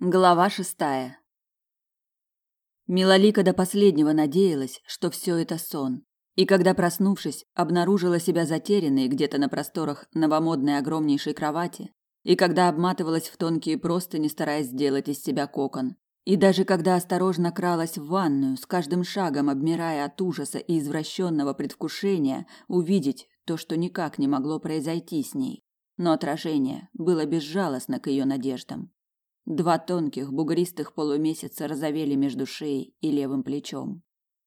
Глава шестая. Милолика до последнего надеялась, что все это сон. И когда, проснувшись, обнаружила себя затерянной где-то на просторах новомодной огромнейшей кровати, и когда обматывалась в тонкие простыни, стараясь сделать из себя кокон, и даже когда осторожно кралась в ванную, с каждым шагом обмирая от ужаса и извращенного предвкушения увидеть то, что никак не могло произойти с ней. Но отражение было безжалостно к ее надеждам. Два тонких бугристых полумесяца разовели между шеей и левым плечом.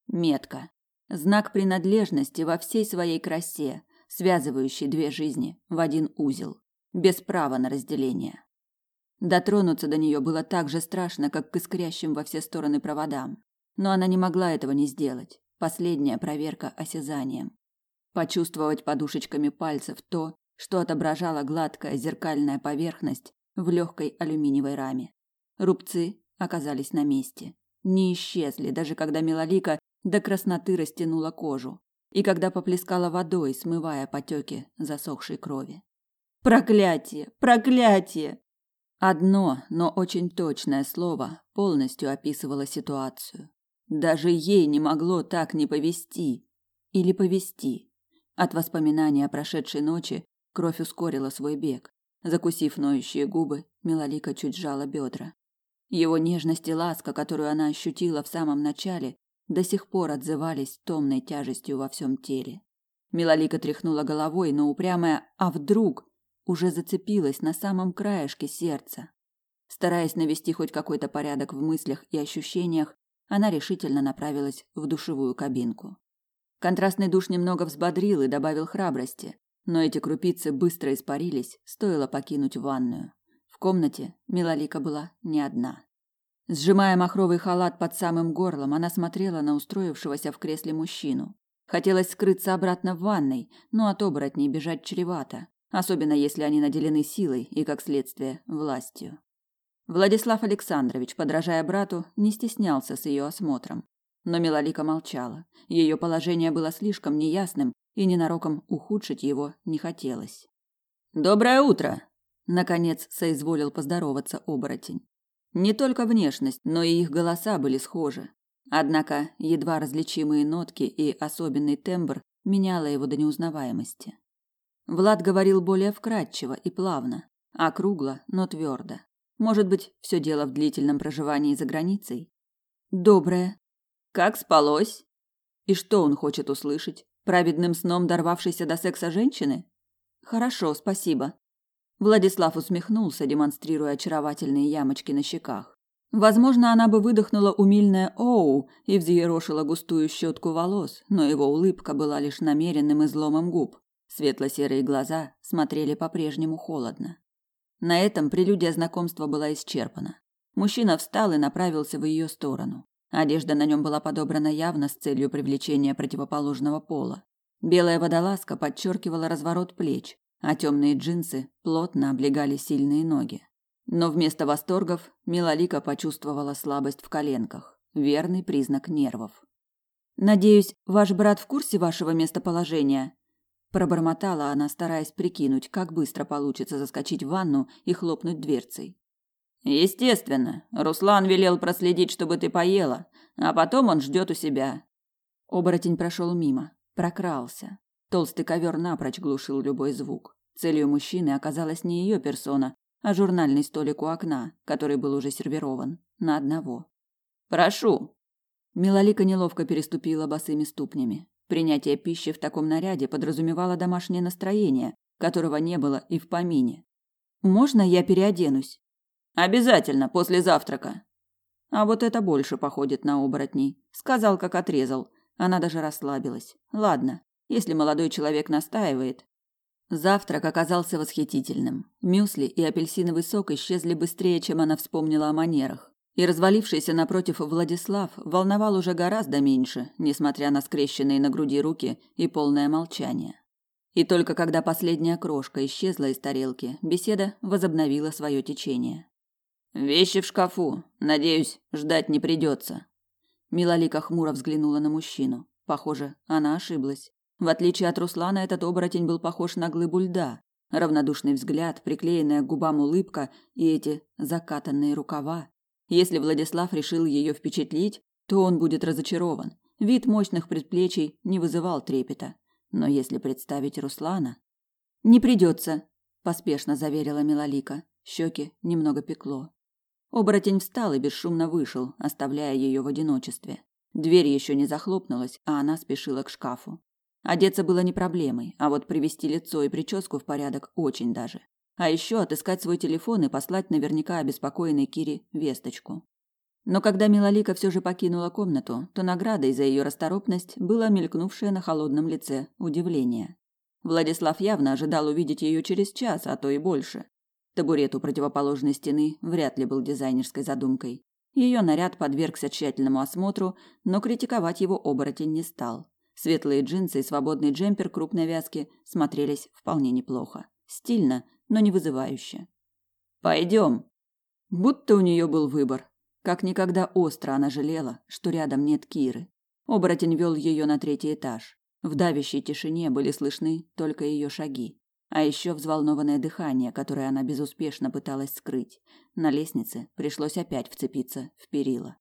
Метка. Знак принадлежности во всей своей красе, связывающий две жизни в один узел, без права на разделение. Дотронуться до нее было так же страшно, как к искрящим во все стороны проводам. Но она не могла этого не сделать. Последняя проверка осязанием. Почувствовать подушечками пальцев то, что отображала гладкая зеркальная поверхность в легкой алюминиевой раме. Рубцы оказались на месте. Не исчезли, даже когда Милолика до красноты растянула кожу и когда поплескала водой, смывая потеки засохшей крови. Проклятие! Проклятие! Одно, но очень точное слово полностью описывало ситуацию. Даже ей не могло так не повести. Или повести. От воспоминания о прошедшей ночи кровь ускорила свой бег. Закусив ноющие губы, Милолика чуть сжала бедра. Его нежность и ласка, которую она ощутила в самом начале, до сих пор отзывались томной тяжестью во всем теле. Милолика тряхнула головой, но упрямая «а вдруг?» уже зацепилась на самом краешке сердца. Стараясь навести хоть какой-то порядок в мыслях и ощущениях, она решительно направилась в душевую кабинку. Контрастный душ немного взбодрил и добавил храбрости, но эти крупицы быстро испарились, стоило покинуть ванную. В комнате Милолика была не одна. Сжимая махровый халат под самым горлом, она смотрела на устроившегося в кресле мужчину. Хотелось скрыться обратно в ванной, но от оборотней бежать чревато, особенно если они наделены силой и, как следствие, властью. Владислав Александрович, подражая брату, не стеснялся с ее осмотром. Но Милолика молчала. Ее положение было слишком неясным, и ненароком ухудшить его не хотелось. «Доброе утро!» – наконец соизволил поздороваться оборотень. Не только внешность, но и их голоса были схожи. Однако едва различимые нотки и особенный тембр меняло его до неузнаваемости. Влад говорил более вкрадчиво и плавно, округло, но твердо. Может быть, все дело в длительном проживании за границей? Доброе. Как спалось? И что он хочет услышать? Праведным сном дорвавшейся до секса женщины? Хорошо, спасибо. Владислав усмехнулся, демонстрируя очаровательные ямочки на щеках. Возможно, она бы выдохнула умильное «оу» и взъерошила густую щетку волос, но его улыбка была лишь намеренным изломом губ. Светло-серые глаза смотрели по-прежнему холодно. На этом прелюдия знакомства была исчерпана. Мужчина встал и направился в ее сторону. Одежда на нем была подобрана явно с целью привлечения противоположного пола. Белая водолазка подчеркивала разворот плеч, а темные джинсы плотно облегали сильные ноги. Но вместо восторгов Милолика почувствовала слабость в коленках, верный признак нервов. Надеюсь, ваш брат в курсе вашего местоположения, пробормотала она, стараясь прикинуть, как быстро получится заскочить в ванну и хлопнуть дверцей. Естественно, Руслан велел проследить, чтобы ты поела, а потом он ждет у себя. Оборотень прошел мимо, прокрался. Толстый ковер напрочь глушил любой звук. Целью мужчины оказалась не ее персона, а журнальный столик у окна, который был уже сервирован на одного. Прошу. Милолика неловко переступила босыми ступнями. Принятие пищи в таком наряде подразумевало домашнее настроение, которого не было и в помине. Можно я переоденусь? Обязательно после завтрака. А вот это больше походит на оборотней. Сказал, как отрезал. Она даже расслабилась. Ладно, если молодой человек настаивает. Завтрак оказался восхитительным. Мюсли и апельсиновый сок исчезли быстрее, чем она вспомнила о манерах. И развалившийся напротив Владислав волновал уже гораздо меньше, несмотря на скрещенные на груди руки и полное молчание. И только когда последняя крошка исчезла из тарелки, беседа возобновила свое течение. Вещи в шкафу. Надеюсь, ждать не придется. Милолика хмуро взглянула на мужчину. Похоже, она ошиблась. В отличие от Руслана, этот оборотень был похож на глыбу льда. равнодушный взгляд, приклеенная к губам улыбка и эти закатанные рукава. Если Владислав решил ее впечатлить, то он будет разочарован. Вид мощных предплечий не вызывал трепета. Но если представить Руслана... «Не придется», – поспешно заверила Милолика. Щеки немного пекло. Оборотень встал и бесшумно вышел, оставляя ее в одиночестве. Дверь еще не захлопнулась, а она спешила к шкафу. Одеться было не проблемой, а вот привести лицо и прическу в порядок очень даже. А еще отыскать свой телефон и послать наверняка обеспокоенной Кире весточку. Но когда Милолика все же покинула комнату, то наградой за ее расторопность было мелькнувшее на холодном лице удивление. Владислав явно ожидал увидеть ее через час, а то и больше. Табурет у противоположной стены вряд ли был дизайнерской задумкой. Ее наряд подвергся тщательному осмотру, но критиковать его оборотень не стал. Светлые джинсы и свободный джемпер крупной вязки смотрелись вполне неплохо. Стильно, но не вызывающе. «Пойдем!» Будто у нее был выбор. Как никогда остро она жалела, что рядом нет Киры. Оборотень вел ее на третий этаж. В давящей тишине были слышны только ее шаги. А еще взволнованное дыхание, которое она безуспешно пыталась скрыть. На лестнице пришлось опять вцепиться в перила.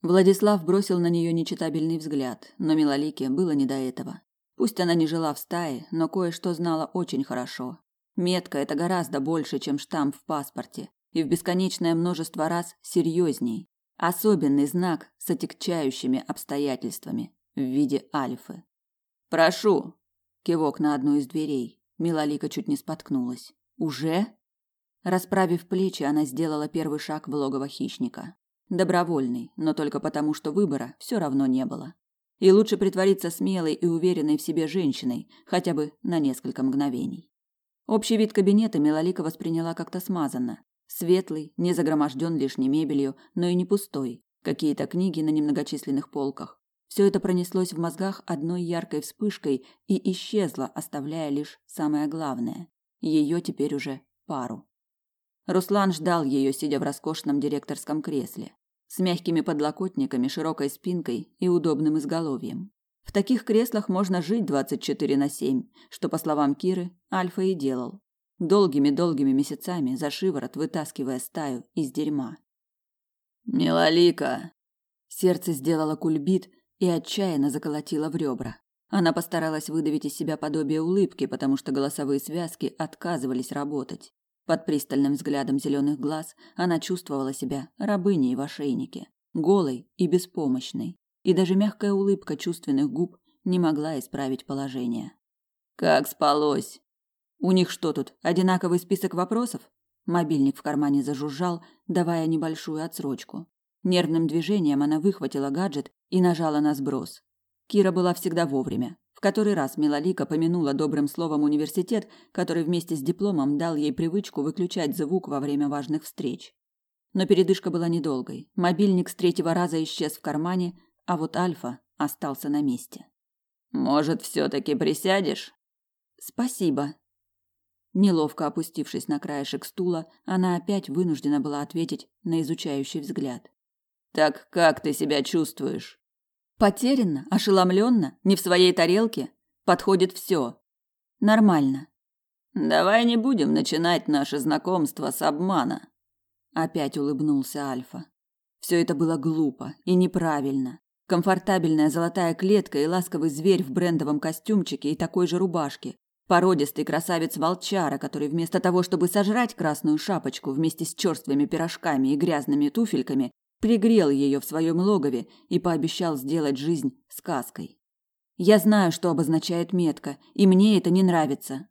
Владислав бросил на нее нечитабельный взгляд, но Милолике было не до этого. Пусть она не жила в стае, но кое-что знала очень хорошо. Метка – это гораздо больше, чем штамп в паспорте, и в бесконечное множество раз серьезней. Особенный знак с отягчающими обстоятельствами в виде альфы. «Прошу!» – кивок на одну из дверей. Милолика чуть не споткнулась. Уже? Расправив плечи, она сделала первый шаг в логово хищника. Добровольный, но только потому, что выбора все равно не было. И лучше притвориться смелой и уверенной в себе женщиной, хотя бы на несколько мгновений. Общий вид кабинета Милолика восприняла как-то смазанно. Светлый, не загроможден лишней мебелью, но и не пустой. Какие-то книги на немногочисленных полках. Все это пронеслось в мозгах одной яркой вспышкой и исчезло, оставляя лишь самое главное ее теперь уже пару. Руслан ждал ее, сидя в роскошном директорском кресле, с мягкими подлокотниками, широкой спинкой и удобным изголовьем. В таких креслах можно жить 24 на 7, что, по словам Киры, Альфа и делал. Долгими-долгими месяцами за шиворот вытаскивая стаю из дерьма. «Милолика!» Сердце сделало кульбит, и отчаянно заколотила в ребра. Она постаралась выдавить из себя подобие улыбки, потому что голосовые связки отказывались работать. Под пристальным взглядом зеленых глаз она чувствовала себя рабыней в ошейнике, голой и беспомощной, и даже мягкая улыбка чувственных губ не могла исправить положение. «Как спалось?» «У них что тут, одинаковый список вопросов?» Мобильник в кармане зажужжал, давая небольшую отсрочку. Нервным движением она выхватила гаджет и нажала на сброс. Кира была всегда вовремя. В который раз Милолика помянула добрым словом университет, который вместе с дипломом дал ей привычку выключать звук во время важных встреч. Но передышка была недолгой. Мобильник с третьего раза исчез в кармане, а вот Альфа остался на месте. Может, все таки присядешь? Спасибо. Неловко опустившись на краешек стула, она опять вынуждена была ответить на изучающий взгляд. Так как ты себя чувствуешь? Потерянно, ошеломленно, не в своей тарелке. Подходит все. Нормально. Давай не будем начинать наше знакомство с обмана. Опять улыбнулся Альфа. Все это было глупо и неправильно. Комфортабельная золотая клетка и ласковый зверь в брендовом костюмчике и такой же рубашке. Породистый красавец-волчара, который вместо того, чтобы сожрать красную шапочку вместе с черствыми пирожками и грязными туфельками, пригрел ее в своем логове и пообещал сделать жизнь сказкой. Я знаю, что обозначает метка, и мне это не нравится.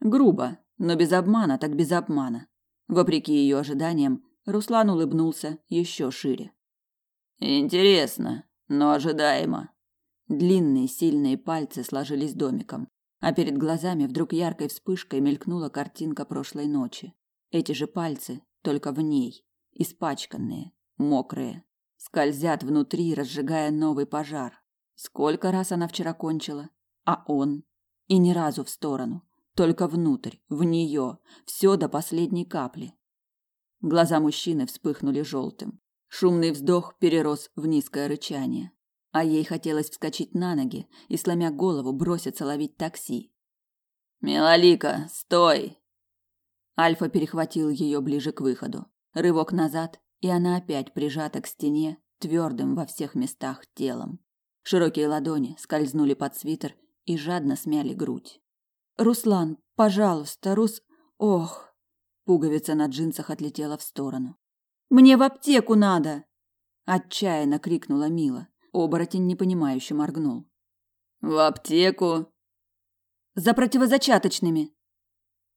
Грубо, но без обмана, так без обмана. Вопреки ее ожиданиям, Руслан улыбнулся еще шире. Интересно, но ожидаемо. Длинные сильные пальцы сложились домиком, а перед глазами вдруг яркой вспышкой мелькнула картинка прошлой ночи. Эти же пальцы, только в ней, испачканные, мокрые, скользят внутри, разжигая новый пожар. Сколько раз она вчера кончила, а он и ни разу в сторону, только внутрь, в нее, все до последней капли. Глаза мужчины вспыхнули желтым. Шумный вздох перерос в низкое рычание, а ей хотелось вскочить на ноги и сломя голову броситься ловить такси. Милолика, стой. Альфа перехватил ее ближе к выходу. Рывок назад, и она опять прижата к стене, твердым во всех местах телом. Широкие ладони скользнули под свитер и жадно смяли грудь. Руслан, пожалуйста, Рус, ох. Пуговица на джинсах отлетела в сторону. Мне в аптеку надо, отчаянно крикнула Мила. Оборотень непонимающе моргнул. В аптеку? За противозачаточными.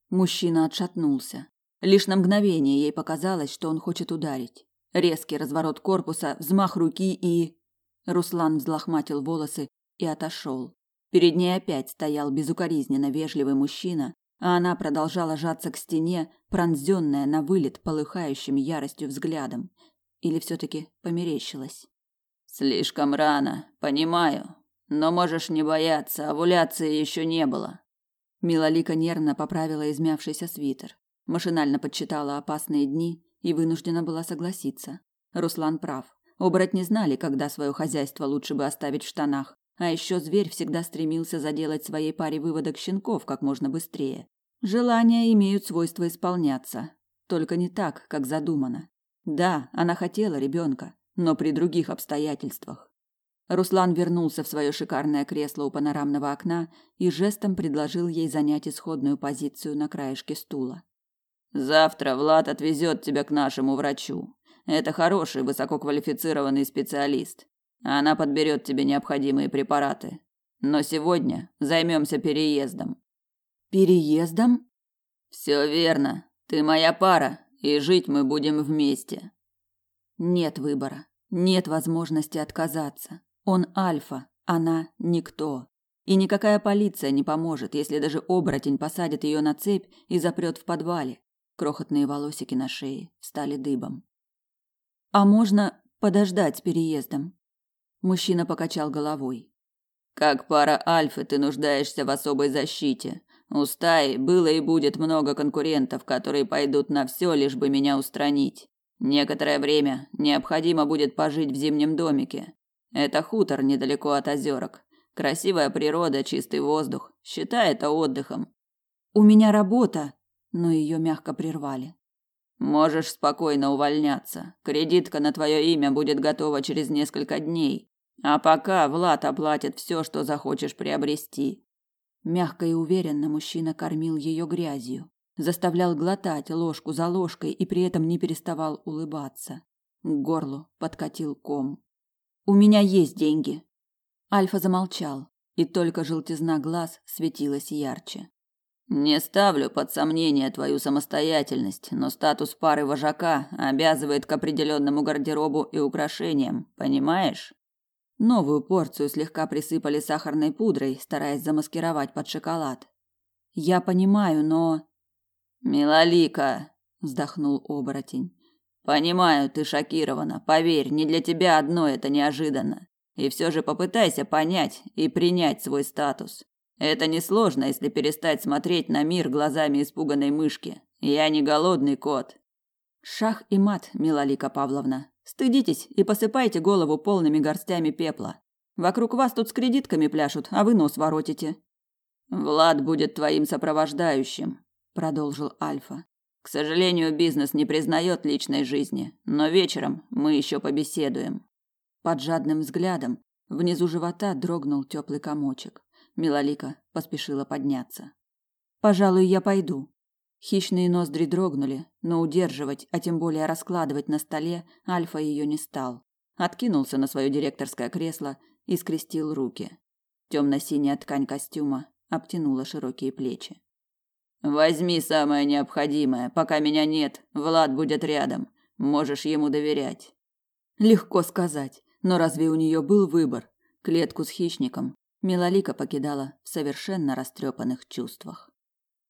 Мужчина отшатнулся. Лишь на мгновение ей показалось, что он хочет ударить. Резкий разворот корпуса, взмах руки и Руслан взлохматил волосы и отошел. Перед ней опять стоял безукоризненно вежливый мужчина, а она продолжала жаться к стене, пронзенная на вылет полыхающим яростью взглядом. Или все таки померещилась? Слишком рано, понимаю, но можешь не бояться, овуляции еще не было. Милолика нервно поправила измявшийся свитер, машинально подсчитала опасные дни и вынуждена была согласиться. Руслан прав. Оборотни знали, когда свое хозяйство лучше бы оставить в штанах, а еще зверь всегда стремился заделать своей паре выводок щенков как можно быстрее. Желания имеют свойство исполняться, только не так, как задумано. Да, она хотела ребенка, но при других обстоятельствах. Руслан вернулся в свое шикарное кресло у панорамного окна и жестом предложил ей занять исходную позицию на краешке стула. Завтра Влад отвезет тебя к нашему врачу. Это хороший, высококвалифицированный специалист. Она подберет тебе необходимые препараты. Но сегодня займемся переездом. Переездом? Все верно. Ты моя пара, и жить мы будем вместе. Нет выбора. Нет возможности отказаться. Он альфа, она никто. И никакая полиция не поможет, если даже оборотень посадит ее на цепь и запрет в подвале. Крохотные волосики на шее стали дыбом. А можно подождать с переездом? Мужчина покачал головой. Как пара альфы ты нуждаешься в особой защите. У стаи было и будет много конкурентов, которые пойдут на все, лишь бы меня устранить. Некоторое время необходимо будет пожить в зимнем домике. Это хутор недалеко от озерок. Красивая природа, чистый воздух. Считай это отдыхом. У меня работа, но ее мягко прервали. Можешь спокойно увольняться. Кредитка на твое имя будет готова через несколько дней. А пока Влад оплатит все, что захочешь приобрести. Мягко и уверенно мужчина кормил ее грязью заставлял глотать ложку за ложкой и при этом не переставал улыбаться. К горлу подкатил ком. У меня есть деньги. Альфа замолчал, и только желтизна глаз светилась ярче. Не ставлю под сомнение твою самостоятельность, но статус пары вожака обязывает к определенному гардеробу и украшениям, понимаешь? Новую порцию слегка присыпали сахарной пудрой, стараясь замаскировать под шоколад. Я понимаю, но Милолика, вздохнул оборотень. Понимаю, ты шокирована. Поверь, не для тебя одно это неожиданно. И все же попытайся понять и принять свой статус. Это несложно, если перестать смотреть на мир глазами испуганной мышки. Я не голодный кот. Шах и мат, Милолика Павловна. Стыдитесь и посыпайте голову полными горстями пепла. Вокруг вас тут с кредитками пляшут, а вы нос воротите. Влад будет твоим сопровождающим, продолжил Альфа. К сожалению, бизнес не признает личной жизни, но вечером мы еще побеседуем. Под жадным взглядом внизу живота дрогнул теплый комочек. Милолика поспешила подняться. Пожалуй, я пойду. Хищные ноздри дрогнули, но удерживать, а тем более раскладывать на столе Альфа ее не стал. Откинулся на свое директорское кресло и скрестил руки. Темно-синяя ткань костюма обтянула широкие плечи. Возьми самое необходимое, пока меня нет. Влад будет рядом. Можешь ему доверять. Легко сказать, но разве у нее был выбор? Клетку с хищником Милолика покидала в совершенно растрепанных чувствах.